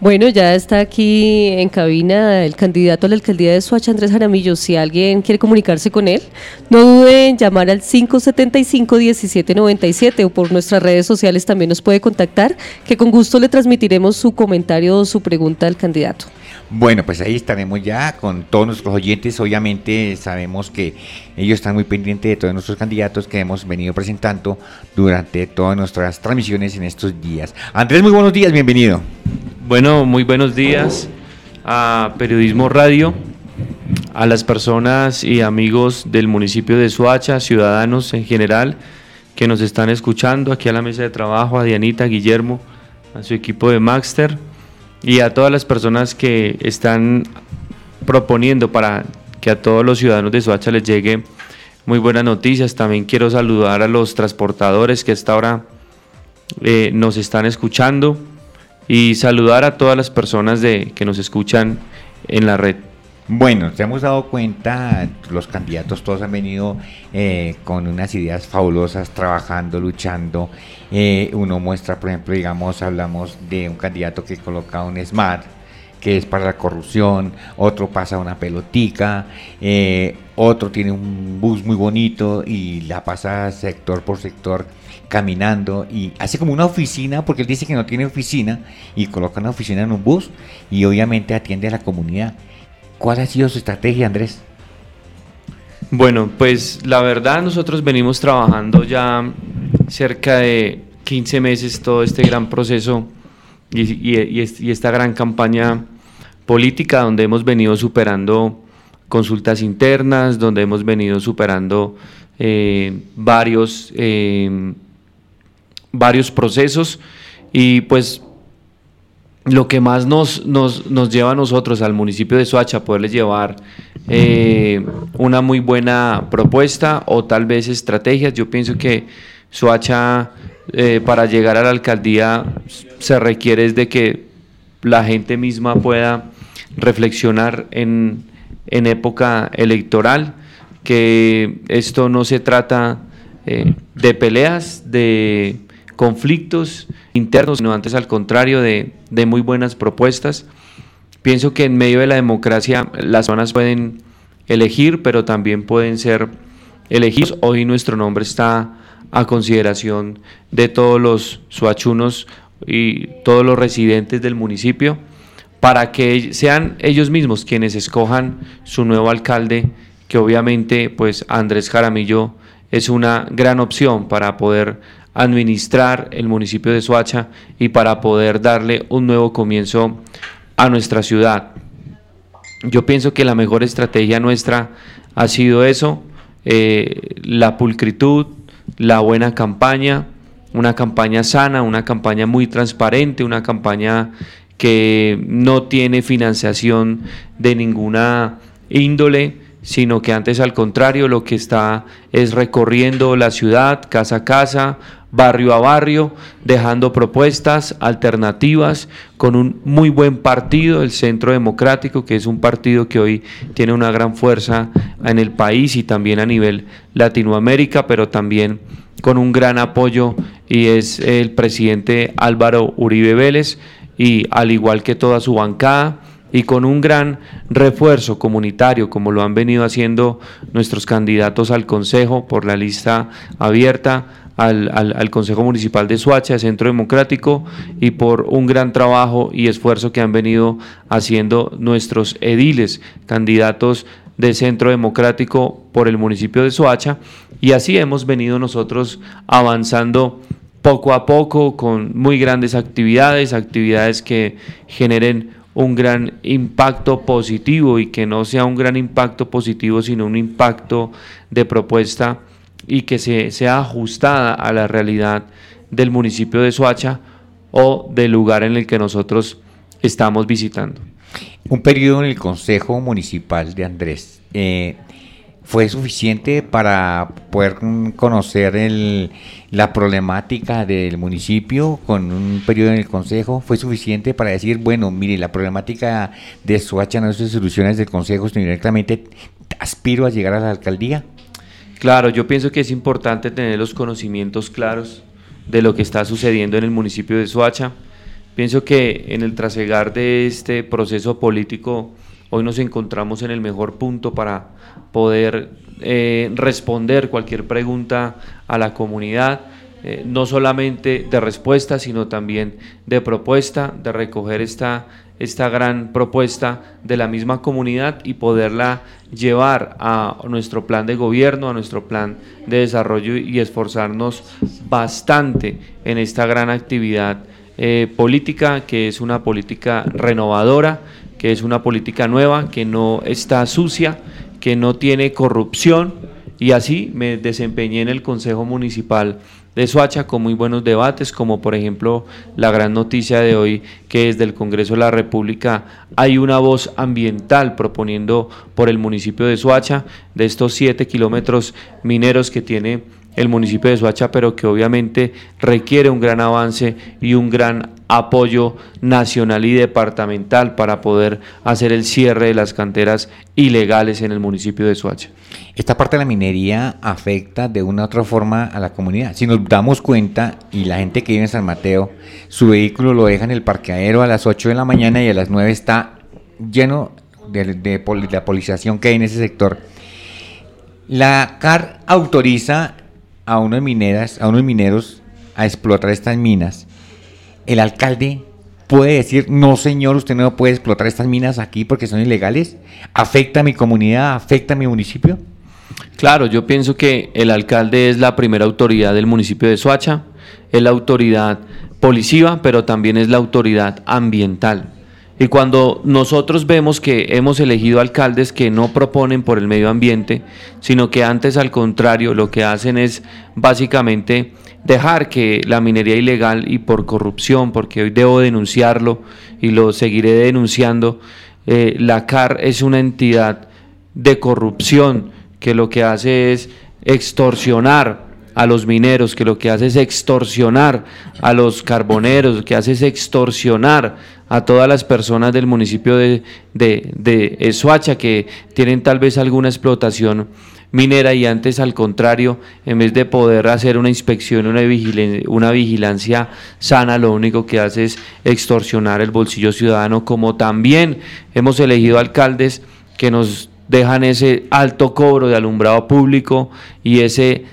Bueno, ya está aquí en cabina el candidato a la alcaldía de Soacha, Andrés Jaramillo. Si alguien quiere comunicarse con él, no duden en llamar al 575-1797 o por nuestras redes sociales también nos puede contactar, que con gusto le transmitiremos su comentario o su pregunta al candidato. Bueno, pues ahí estaremos ya con todos nuestros oyentes. Obviamente sabemos que ellos están muy pendientes de todos nuestros candidatos que hemos venido presentando durante todas nuestras transmisiones en estos días. Andrés, muy buenos días, bienvenido. Bueno, muy buenos días a Periodismo Radio, a las personas y amigos del municipio de Suacha, ciudadanos en general que nos están escuchando, aquí a la mesa de trabajo, a Dianita, a Guillermo, a su equipo de Maxter y a todas las personas que están proponiendo para que a todos los ciudadanos de Soacha les llegue muy buenas noticias. También quiero saludar a los transportadores que a esta hora eh, nos están escuchando y saludar a todas las personas de, que nos escuchan en la red. Bueno, te hemos dado cuenta, los candidatos todos han venido eh, con unas ideas fabulosas, trabajando, luchando. Eh, uno muestra, por ejemplo, digamos, hablamos de un candidato que coloca un SMART, que es para la corrupción, otro pasa una pelotica, eh, otro tiene un bus muy bonito y la pasa sector por sector caminando y hace como una oficina, porque él dice que no tiene oficina y coloca una oficina en un bus y obviamente atiende a la comunidad. ¿Cuál ha sido su estrategia, Andrés? Bueno, pues la verdad nosotros venimos trabajando ya cerca de 15 meses todo este gran proceso y, esta gran campaña política donde hemos venido superando consultas internas, donde hemos venido superando eh, varios, eh, varios procesos y pues lo que más nos, nos, nos, lleva a nosotros, al municipio de Soacha, poderles llevar eh, una muy buena propuesta o tal vez estrategias. Yo pienso que Soacha, eh, para llegar a la alcaldía, se requiere de que la gente misma pueda reflexionar en, en época electoral, que esto no se trata eh, de peleas, de conflictos internos, sino antes al contrario de, muy buenas propuestas. Pienso que en medio de la democracia las personas pueden elegir, pero también pueden ser elegidos. Hoy nuestro nombre está a consideración de todos los suachunos y todos los residentes del municipio para que sean ellos mismos quienes escojan su nuevo alcalde, que obviamente pues Andrés Jaramillo es una gran opción para poder administrar el municipio de Soacha y para poder darle un nuevo comienzo a nuestra ciudad. Yo pienso que la mejor estrategia nuestra ha sido eso, eh, la pulcritud, la buena campaña, una campaña sana, una campaña muy transparente, una campaña que no tiene financiación de ninguna índole, sino que antes al contrario lo que está es recorriendo la ciudad casa a casa, barrio a barrio, dejando propuestas alternativas con un muy buen partido, el Centro Democrático, que es un partido que hoy tiene una gran fuerza en el país y también a nivel Latinoamérica, pero también con un gran apoyo y es el presidente Álvaro Uribe Vélez y al igual que toda su bancada y con un gran refuerzo comunitario, como lo han venido haciendo nuestros candidatos al Consejo por la lista abierta, al, Consejo Municipal de Suacha, Centro Democrático, y por un gran trabajo y esfuerzo que han venido haciendo nuestros ediles, candidatos de Centro Democrático por el municipio de Soacha, y así hemos venido nosotros avanzando poco a poco con muy grandes actividades, actividades que generen un gran impacto positivo y que no sea un gran impacto positivo, sino un impacto de propuesta y que se, sea ajustada a la realidad del municipio de Soacha o del lugar en el que nosotros estamos visitando. Un periodo en el Consejo Municipal de Andrés. Eh, ¿Fue suficiente para poder conocer el, la problemática del municipio con un periodo en el Consejo? ¿Fue suficiente para decir, bueno, mire, la problemática de Soacha no se soluciona desde el Consejo, sino directamente aspiro a llegar a la alcaldía? Claro, yo pienso que es importante tener los conocimientos claros de lo que está sucediendo en el municipio de Soacha. Pienso que en el trasegar de este proceso político, hoy nos encontramos en el mejor punto para poder eh, responder cualquier pregunta a la comunidad, eh, no solamente de respuesta, sino también de propuesta, de recoger esta, esta gran propuesta de la misma comunidad y poderla llevar a nuestro plan de gobierno, a nuestro plan de desarrollo y esforzarnos bastante en esta gran actividad eh, política, que es una política renovadora, que es una política nueva, que no está sucia, que no tiene corrupción y así me desempeñé en el Consejo Municipal de Soacha con muy buenos debates, como por ejemplo la gran noticia de hoy que desde el Congreso de la República hay una voz ambiental proponiendo por el municipio de Soacha de estos siete kilómetros mineros que tiene el municipio de Soacha, pero que obviamente requiere un gran avance y un gran apoyo nacional y departamental para poder hacer el cierre de las canteras ilegales en el municipio de Soacha. Esta parte de la minería afecta de una u otra forma a la comunidad. Si nos damos cuenta y la gente que vive en San Mateo, su vehículo lo deja en el parqueadero a las 8 de la mañana y a las 9 está lleno de, la policización que hay en ese sector. La CAR autoriza a unos mineras, a unos mineros a explotar estas minas, el alcalde puede decir, no señor, usted no puede explotar estas minas aquí porque son ilegales, afecta a mi comunidad, afecta a mi municipio. Claro, yo pienso que el alcalde es la primera autoridad del municipio de Soacha, es la autoridad policiva, pero también es la autoridad ambiental. Y cuando nosotros vemos que hemos elegido alcaldes que no proponen por el medio ambiente, sino que antes al contrario lo que hacen es básicamente dejar que la minería ilegal y por corrupción, porque hoy debo denunciarlo y lo seguiré denunciando, eh, la CAR es una entidad de corrupción que lo que hace es extorsionar a los mineros, que lo que hace es extorsionar a los carboneros, que hace es extorsionar a todas las personas del municipio de, de, de que tienen tal vez alguna explotación minera y antes al contrario, en vez de poder hacer una inspección, una vigilancia, una vigilancia sana, lo único que hace es extorsionar el bolsillo ciudadano, como también hemos elegido alcaldes que nos dejan ese alto cobro de alumbrado público y ese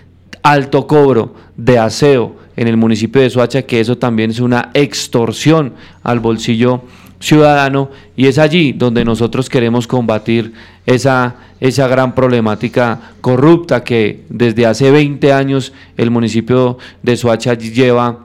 alto cobro de aseo en el municipio de Soacha, que eso también es una extorsión al bolsillo ciudadano y es allí donde nosotros queremos combatir esa, esa gran problemática corrupta que desde hace 20 años el municipio de Soacha lleva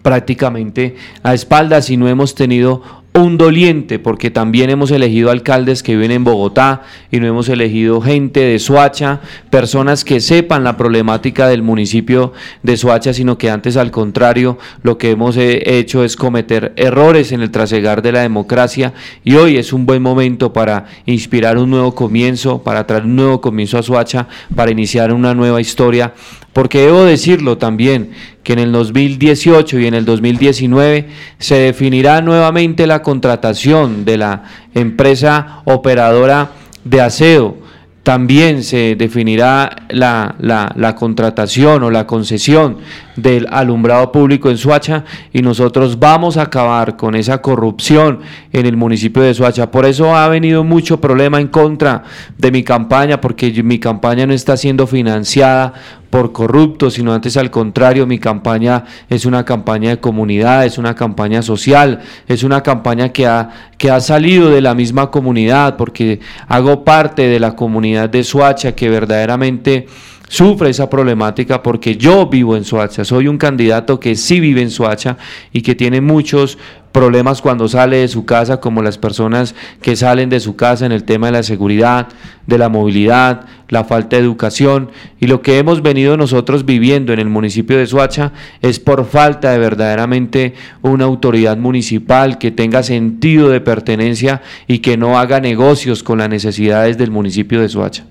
prácticamente a espaldas y no hemos tenido un doliente, porque también hemos elegido alcaldes que viven en Bogotá y no hemos elegido gente de Soacha, personas que sepan la problemática del municipio de Soacha, sino que antes al contrario lo que hemos eh, hecho es cometer errores en el trasegar de la democracia y hoy es un buen momento para inspirar un nuevo comienzo, para traer un nuevo comienzo a Soacha, para iniciar una nueva historia porque debo decirlo también, que en el 2018 y en el 2019 se definirá nuevamente la contratación de la empresa operadora de aseo. También se definirá la, la, contratación o la concesión del alumbrado público en Suacha y nosotros vamos a acabar con esa corrupción en el municipio de Suacha. Por eso ha venido mucho problema en contra de mi campaña, porque mi campaña no está siendo financiada por corruptos, sino antes al contrario, mi campaña es una campaña de comunidad, es una campaña social, es una campaña que ha, que ha salido de la misma comunidad, porque hago parte de la comunidad de Suacha que verdaderamente sufre esa problemática porque yo vivo en Suacha, soy un candidato que sí vive en Suacha y que tiene muchos problemas cuando sale de su casa, como las personas que salen de su casa en el tema de la seguridad, de la movilidad, la falta de educación. Y lo que hemos venido nosotros viviendo en el municipio de Suacha es por falta de verdaderamente una autoridad municipal que tenga sentido de pertenencia y que no haga negocios con las necesidades del municipio de Suacha.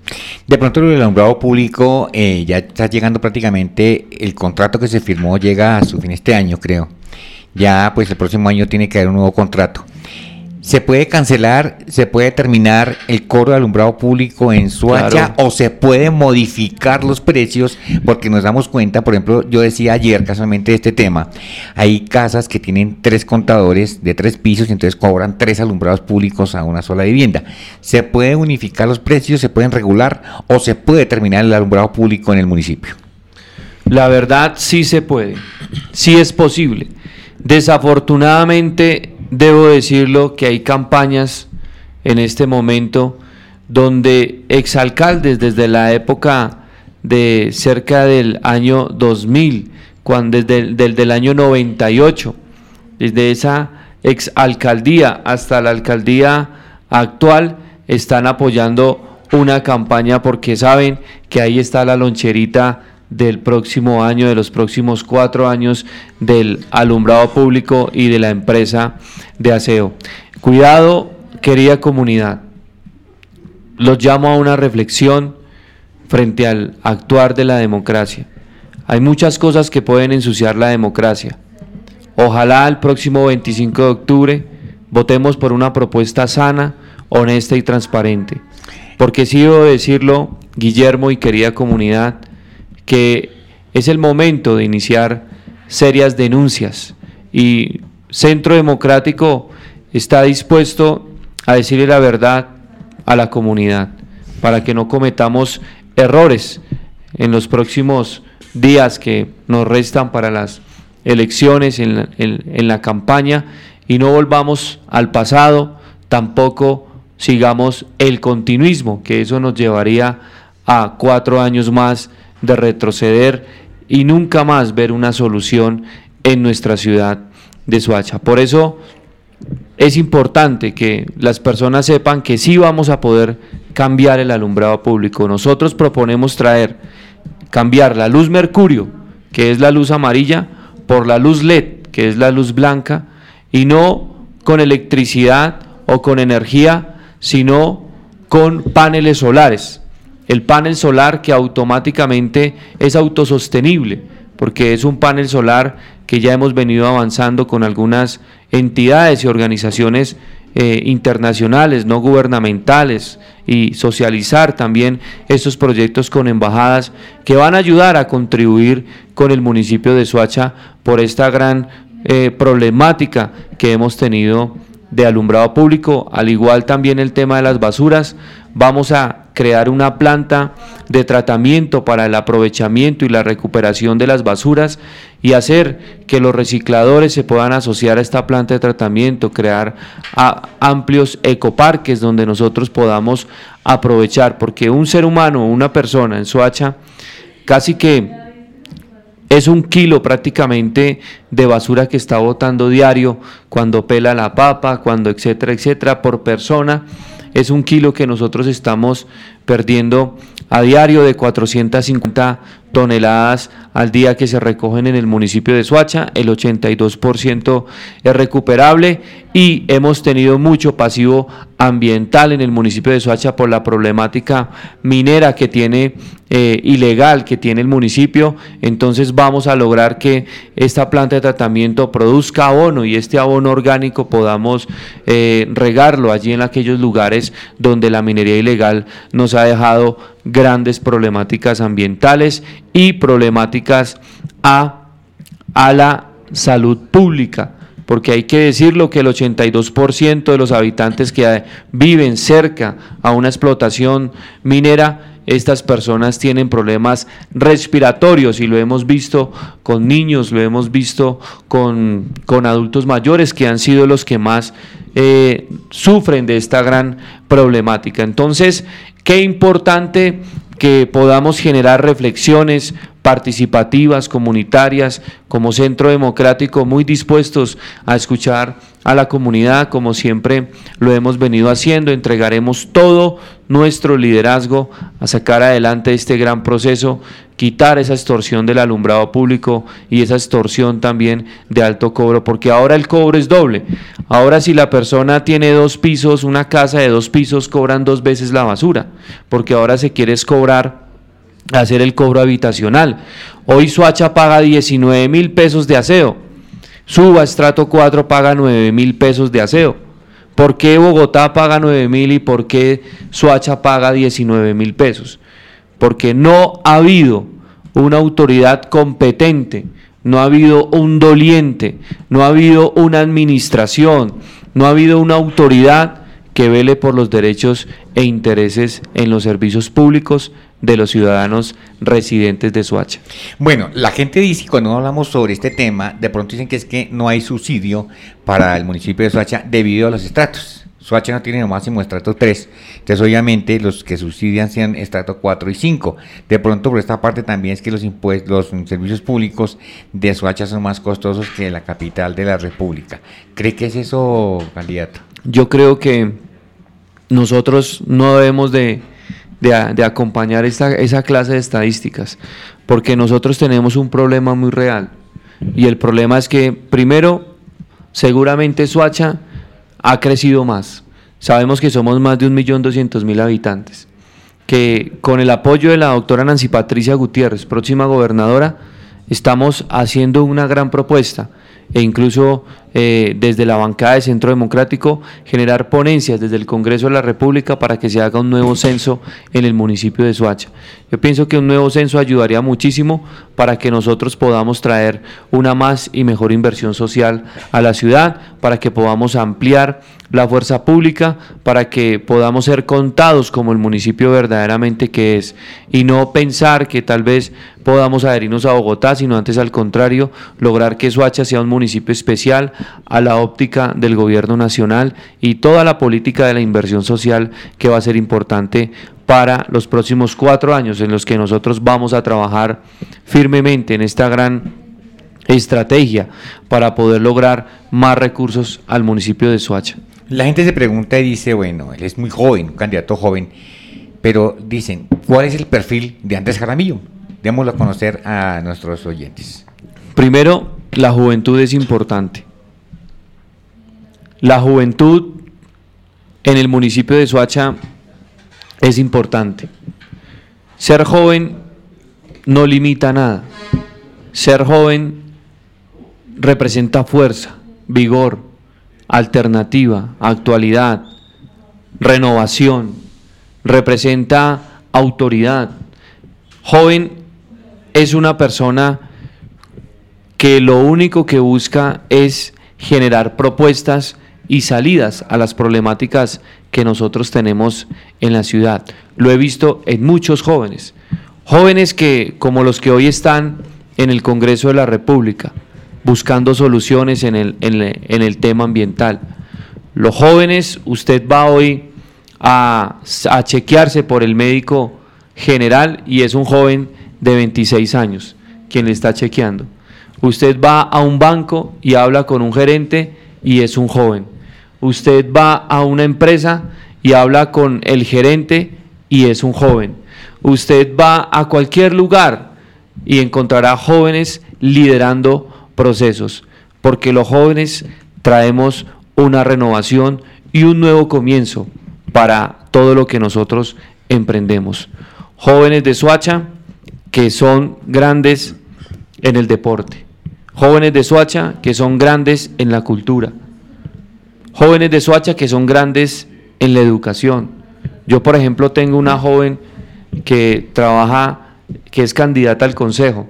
De pronto el alumbrado público eh, ya está llegando prácticamente, el contrato que se firmó llega a su fin este año, creo ya pues el próximo año tiene que haber un nuevo contrato. ¿Se puede cancelar, se puede terminar el cobro de alumbrado público en Suacha Claro. o se puede modificar los precios? Porque nos damos cuenta, por ejemplo, yo decía ayer casualmente de este tema, hay casas que tienen tres contadores de tres pisos y entonces cobran tres alumbrados públicos a una sola vivienda. ¿Se puede unificar los precios, se pueden regular o se puede terminar el alumbrado público en el municipio? La verdad sí se puede, sí es posible. Desafortunadamente, debo decirlo que hay campañas en este momento donde exalcaldes desde la época de cerca del año 2000, cuando desde el del, del año 98, desde esa exalcaldía hasta la alcaldía actual, están apoyando una campaña porque saben que ahí está la loncherita del próximo año, de los próximos cuatro años del alumbrado público y de la empresa de aseo. Cuidado, querida comunidad. Los llamo a una reflexión frente al actuar de la democracia. Hay muchas cosas que pueden ensuciar la democracia. Ojalá el próximo 25 de octubre votemos por una propuesta sana, honesta y transparente. Porque sí debo decirlo, Guillermo y querida comunidad, que es el momento de iniciar serias denuncias. Y Centro Democrático está dispuesto a decirle la verdad a la comunidad para que no cometamos errores en los próximos días que nos restan para las elecciones, en la, en, en la campaña. Y no volvamos al pasado, tampoco sigamos el continuismo, que eso nos llevaría a cuatro años más de retroceder y nunca más ver una solución en nuestra ciudad de Suacha. Por eso es importante que las personas sepan que sí vamos a poder cambiar el alumbrado público. Nosotros proponemos traer, cambiar la luz mercurio, que es la luz amarilla, por la luz LED, que es la luz blanca, y no con electricidad o con energía, sino con paneles solares. El panel solar que automáticamente es autosostenible, porque es un panel solar que ya hemos venido avanzando con algunas entidades y organizaciones eh, internacionales, no gubernamentales, y socializar también estos proyectos con embajadas que van a ayudar a contribuir con el municipio de Soacha por esta gran eh, problemática que hemos tenido de alumbrado público, al igual también el tema de las basuras. Vamos a crear una planta de tratamiento para el aprovechamiento y la recuperación de las basuras y hacer que los recicladores se puedan asociar a esta planta de tratamiento, crear amplios ecoparques donde nosotros podamos aprovechar, porque un ser humano, una persona en Soacha, casi que es un kilo prácticamente de basura que está botando diario cuando pela la papa, cuando etcétera, etcétera, por persona. Es un kilo que nosotros estamos perdiendo a diario de 450 toneladas al día que se recogen en el municipio de Soacha, el 82% es recuperable y hemos tenido mucho pasivo ambiental en el municipio de Soacha por la problemática minera que tiene eh, ilegal que tiene el municipio, entonces vamos a lograr que esta planta de tratamiento produzca abono y este abono orgánico podamos eh, regarlo allí en aquellos lugares donde la minería ilegal nos ha dejado grandes problemáticas ambientales y problemáticas a, a la salud pública porque hay que decirlo que el 82% de los habitantes que viven cerca a una explotación minera, estas personas tienen problemas respiratorios y lo hemos visto con niños, lo hemos visto con, con adultos mayores que han sido los que más eh, sufren de esta gran problemática. Entonces, qué importante que podamos generar reflexiones participativas, comunitarias, como centro democrático, muy dispuestos a escuchar a la comunidad, como siempre lo hemos venido haciendo. Entregaremos todo nuestro liderazgo a sacar adelante este gran proceso, quitar esa extorsión del alumbrado público y esa extorsión también de alto cobro, porque ahora el cobro es doble. Ahora si la persona tiene dos pisos, una casa de dos pisos, cobran dos veces la basura, porque ahora se quiere cobrar hacer el cobro habitacional. Hoy Suacha paga 19 mil pesos de aseo. Suba estrato 4 paga 9 mil pesos de aseo. ¿Por qué Bogotá paga 9 mil y por qué Suacha paga 19 mil pesos? Porque no ha habido una autoridad competente, no ha habido un doliente, no ha habido una administración, no ha habido una autoridad que vele por los derechos e intereses en los servicios públicos de los ciudadanos residentes de Soacha. Bueno, la gente dice, cuando hablamos sobre este tema, de pronto dicen que es que no hay subsidio para el municipio de Soacha debido a los estratos. Soacha no tiene el máximo estrato 3, entonces obviamente los que subsidian sean estrato 4 y 5. De pronto por esta parte también es que los impuestos, los servicios públicos de Soacha son más costosos que la capital de la República. ¿Cree que es eso, candidato? Yo creo que nosotros no debemos de, acompañar esta, esa clase de estadísticas, porque nosotros tenemos un problema muy real. Y el problema es que, primero, seguramente Soacha ha crecido más. Sabemos que somos más de 1.200.000 habitantes. Que con el apoyo de la doctora Nancy Patricia Gutiérrez, próxima gobernadora, estamos haciendo una gran propuesta e incluso eh, desde la bancada de Centro Democrático generar ponencias desde el Congreso de la República para que se haga un nuevo censo en el municipio de Soacha. Yo pienso que un nuevo censo ayudaría muchísimo para que nosotros podamos traer una más y mejor inversión social a la ciudad, para que podamos ampliar la fuerza pública, para que podamos ser contados como el municipio verdaderamente que es y no pensar que tal vez podamos adherirnos a Bogotá, sino antes al contrario, lograr que Soacha sea un municipio especial a la óptica del gobierno nacional y toda la política de la inversión social que va a ser importante para los próximos cuatro años en los que nosotros vamos a trabajar firmemente en esta gran estrategia para poder lograr más recursos al municipio de Soacha. La gente se pregunta y dice, bueno, él es muy joven, un candidato joven, pero dicen, ¿cuál es el perfil de Andrés Jaramillo? Démoslo a conocer a nuestros oyentes. Primero, la juventud es importante. La juventud en el municipio de Soacha es importante. Ser joven no limita nada. Ser joven representa fuerza, vigor, alternativa, actualidad, renovación, representa autoridad. Joven es una persona que lo único que busca es generar propuestas y salidas a las problemáticas que nosotros tenemos en la ciudad. Lo he visto en muchos jóvenes, jóvenes que como los que hoy están en el Congreso de la República, buscando soluciones en el, en el tema ambiental. Los jóvenes, usted va hoy a, a chequearse por el médico general y es un joven de 26 años quien le está chequeando. Usted va a un banco y habla con un gerente y es un joven. Usted va a una empresa y habla con el gerente y es un joven. Usted va a cualquier lugar y encontrará jóvenes liderando procesos, porque los jóvenes traemos una renovación y un nuevo comienzo para todo lo que nosotros emprendemos. Jóvenes de Suacha que son grandes en el deporte, jóvenes de Suacha que son grandes en la cultura, jóvenes de Suacha que son grandes en la educación. Yo, por ejemplo, tengo una joven que trabaja, que es candidata al consejo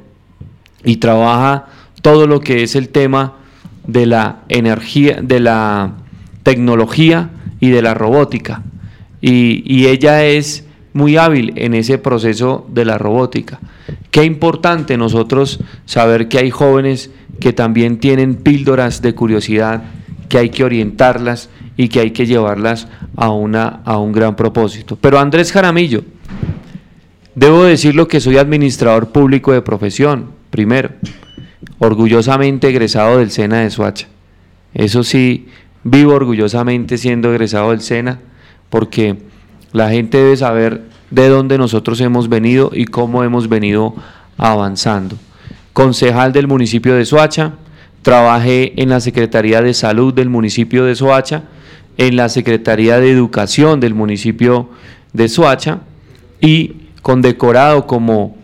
y trabaja todo lo que es el tema de la energía, de la tecnología y de la robótica. Y, y ella es muy hábil en ese proceso de la robótica. Qué importante nosotros saber que hay jóvenes que también tienen píldoras de curiosidad, que hay que orientarlas y que hay que llevarlas a, una, a un gran propósito. Pero Andrés Jaramillo, debo decirlo que soy administrador público de profesión, primero, orgullosamente egresado del SENA de Suacha. Eso sí, vivo orgullosamente siendo egresado del SENA porque la gente debe saber de dónde nosotros hemos venido y cómo hemos venido avanzando. Concejal del municipio de Soacha, trabajé en la Secretaría de Salud del municipio de Soacha, en la Secretaría de Educación del municipio de Soacha y condecorado como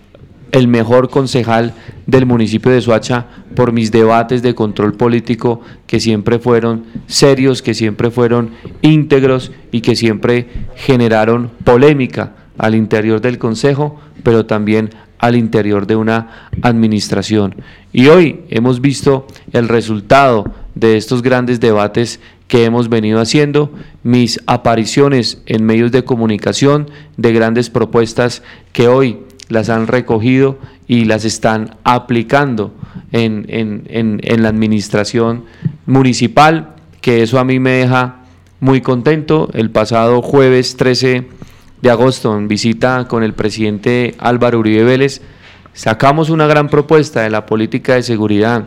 el mejor concejal del municipio de Soacha por mis debates de control político que siempre fueron serios, que siempre fueron íntegros y que siempre generaron polémica al interior del Consejo, pero también al interior de una administración. Y hoy hemos visto el resultado de estos grandes debates que hemos venido haciendo, mis apariciones en medios de comunicación de grandes propuestas que hoy las han recogido y las están aplicando en, en, la administración municipal, que eso a mí me deja muy contento. El pasado jueves 13 de agosto, en visita con el presidente Álvaro Uribe Vélez, sacamos una gran propuesta de la política de seguridad.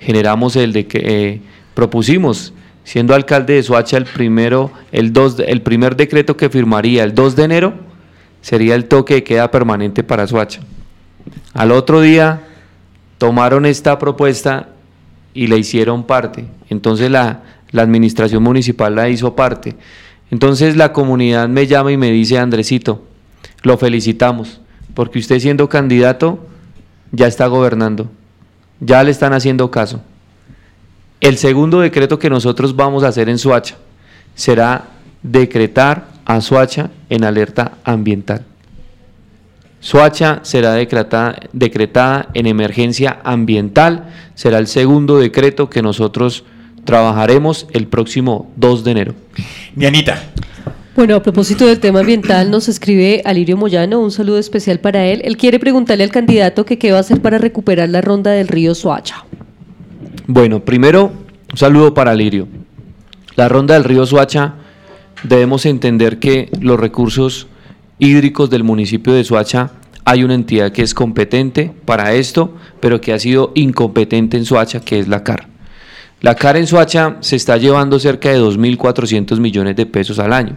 Generamos el de que eh, propusimos, siendo alcalde de Soacha el primero, el, dos, el primer decreto que firmaría el 2 de enero sería el toque de queda permanente para Soacha. Al otro día tomaron esta propuesta y la hicieron parte. Entonces la, la administración municipal la hizo parte. Entonces la comunidad me llama y me dice, Andresito, lo felicitamos, porque usted siendo candidato ya está gobernando, ya le están haciendo caso. El segundo decreto que nosotros vamos a hacer en Suacha será decretar a Suacha en alerta ambiental. Suacha será decretada, decretada en emergencia ambiental, será el segundo decreto que nosotros trabajaremos el próximo 2 de enero. Dianita. Bueno, a propósito del tema ambiental, nos escribe Alirio Moyano, un saludo especial para él. Él quiere preguntarle al candidato que qué va a hacer para recuperar la ronda del río Soacha. Bueno, primero, un saludo para Alirio. La ronda del río Soacha, debemos entender que los recursos hídricos del municipio de Soacha hay una entidad que es competente para esto, pero que ha sido incompetente en Soacha, que es la CAR. La CAR en Soacha se está llevando cerca de 2.400 millones de pesos al año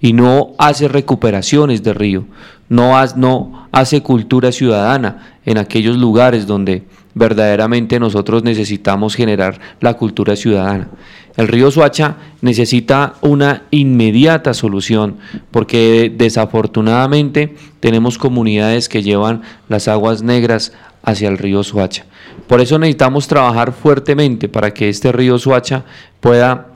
y no hace recuperaciones de río, no, no hace cultura ciudadana en aquellos lugares donde verdaderamente nosotros necesitamos generar la cultura ciudadana. El río Suacha necesita una inmediata solución porque desafortunadamente tenemos comunidades que llevan las aguas negras hacia el río Suacha. Por eso necesitamos trabajar fuertemente para que este río Suacha pueda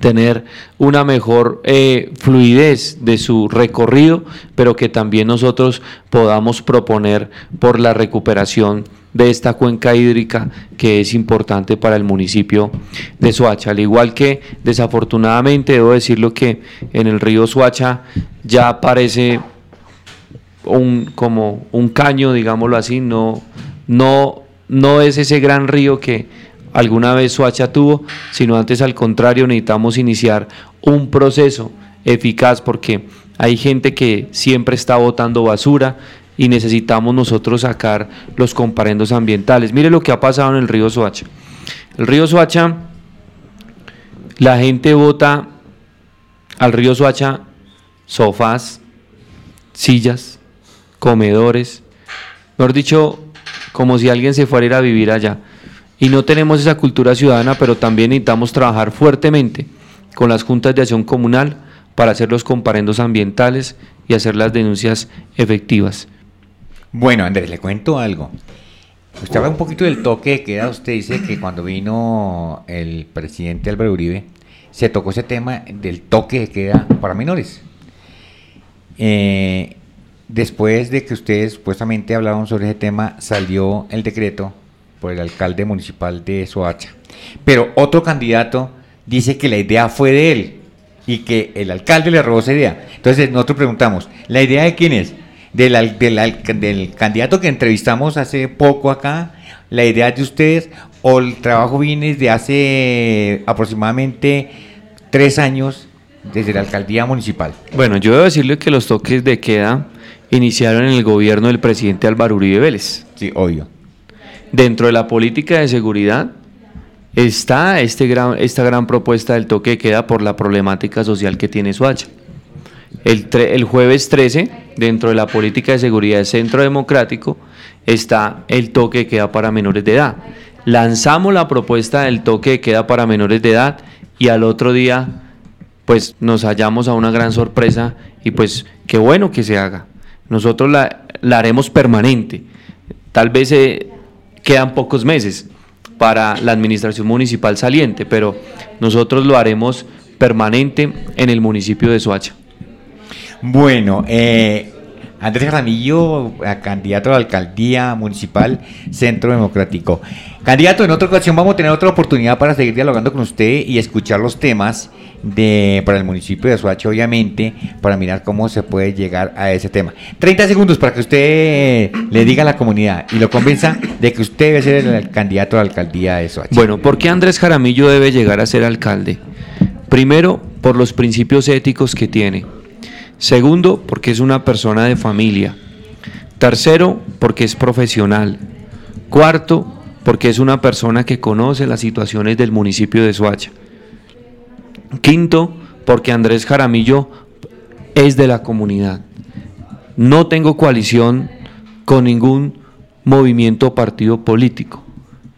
tener una mejor eh, fluidez de su recorrido, pero que también nosotros podamos proponer por la recuperación de esta cuenca hídrica que es importante para el municipio de Soacha. Al igual que desafortunadamente debo decirlo que en el río Soacha ya aparece un, como un caño, digámoslo así, no, no no es ese gran río que alguna vez Soacha tuvo, sino antes al contrario necesitamos iniciar un proceso eficaz porque hay gente que siempre está botando basura y necesitamos nosotros sacar los comparendos ambientales. Mire lo que ha pasado en el río Soacha. El río Soacha, la gente bota al río Soacha sofás, sillas, comedores, mejor dicho, como si alguien se fuera a ir a vivir allá. Y no tenemos esa cultura ciudadana, pero también necesitamos trabajar fuertemente con las juntas de acción comunal para hacer los comparendos ambientales y hacer las denuncias efectivas. Bueno, Andrés, le cuento algo. Usted habla un poquito del toque de queda. Usted dice que cuando vino el presidente Álvaro Uribe, se tocó ese tema del toque de queda para menores. Eh, Después de que ustedes supuestamente hablaron sobre ese tema, salió el decreto por el alcalde municipal de Soacha. Pero otro candidato dice que la idea fue de él y que el alcalde le robó esa idea. Entonces nosotros preguntamos, ¿la idea de quién es? Del, del, candidato que entrevistamos hace poco acá, la idea de ustedes o el trabajo viene de hace aproximadamente tres años desde la alcaldía municipal. Bueno, yo debo decirle que los toques de queda iniciaron en el gobierno del presidente Álvaro Uribe Vélez. Sí, obvio. Dentro de la política de seguridad está este gran, esta gran propuesta del toque de queda por la problemática social que tiene Soacha. El, el jueves 13, dentro de la política de seguridad del Centro Democrático, está el toque de queda para menores de edad. Lanzamos la propuesta del toque de queda para menores de edad y al otro día pues nos hallamos a una gran sorpresa y pues qué bueno que se haga nosotros la, haremos permanente. Tal vez eh, quedan pocos meses para la administración municipal saliente, pero nosotros lo haremos permanente en el municipio de Soacha. Bueno, eh, Andrés Ramillo, candidato a la alcaldía municipal Centro Democrático. Candidato, en otra ocasión vamos a tener otra oportunidad para seguir dialogando con usted y escuchar los temas de para el municipio de Soacha, obviamente, para mirar cómo se puede llegar a ese tema. 30 segundos para que usted le diga a la comunidad y lo convenza de que usted debe ser el candidato a la alcaldía de Soacha. Bueno, ¿por qué Andrés Jaramillo debe llegar a ser alcalde? Primero, por los principios éticos que tiene. Segundo, porque es una persona de familia. Tercero, porque es profesional. Cuarto, porque es una persona que conoce las situaciones del municipio de Soacha. Quinto, porque Andrés Jaramillo es de la comunidad. No tengo coalición con ningún movimiento o partido político.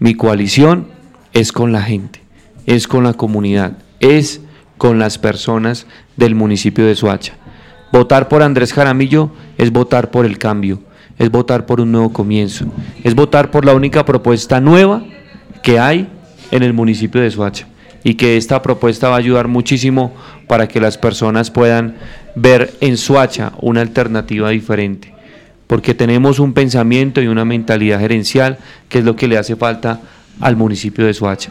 Mi coalición es con la gente, es con la comunidad, es con las personas del municipio de Soacha. Votar por Andrés Jaramillo es votar por el cambio, es votar por un nuevo comienzo, es votar por la única propuesta nueva que hay en el municipio de Soacha y que esta propuesta va a ayudar muchísimo para que las personas puedan ver en Soacha una alternativa diferente, porque tenemos un pensamiento y una mentalidad gerencial que es lo que le hace falta al municipio de Soacha.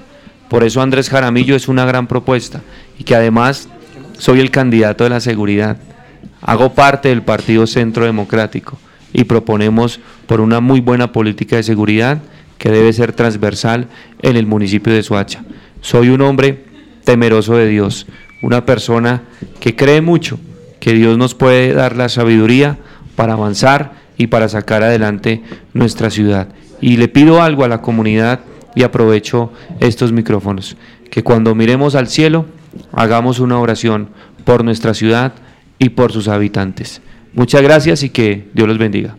Por eso Andrés Jaramillo es una gran propuesta y que además soy el candidato de la seguridad. Hago parte del Partido Centro Democrático y proponemos por una muy buena política de seguridad que debe ser transversal en el municipio de Soacha. Soy un hombre temeroso de Dios, una persona que cree mucho que Dios nos puede dar la sabiduría para avanzar y para sacar adelante nuestra ciudad. Y le pido algo a la comunidad y aprovecho estos micrófonos, que cuando miremos al cielo hagamos una oración por nuestra ciudad y por sus habitantes. Muchas gracias y que Dios los bendiga.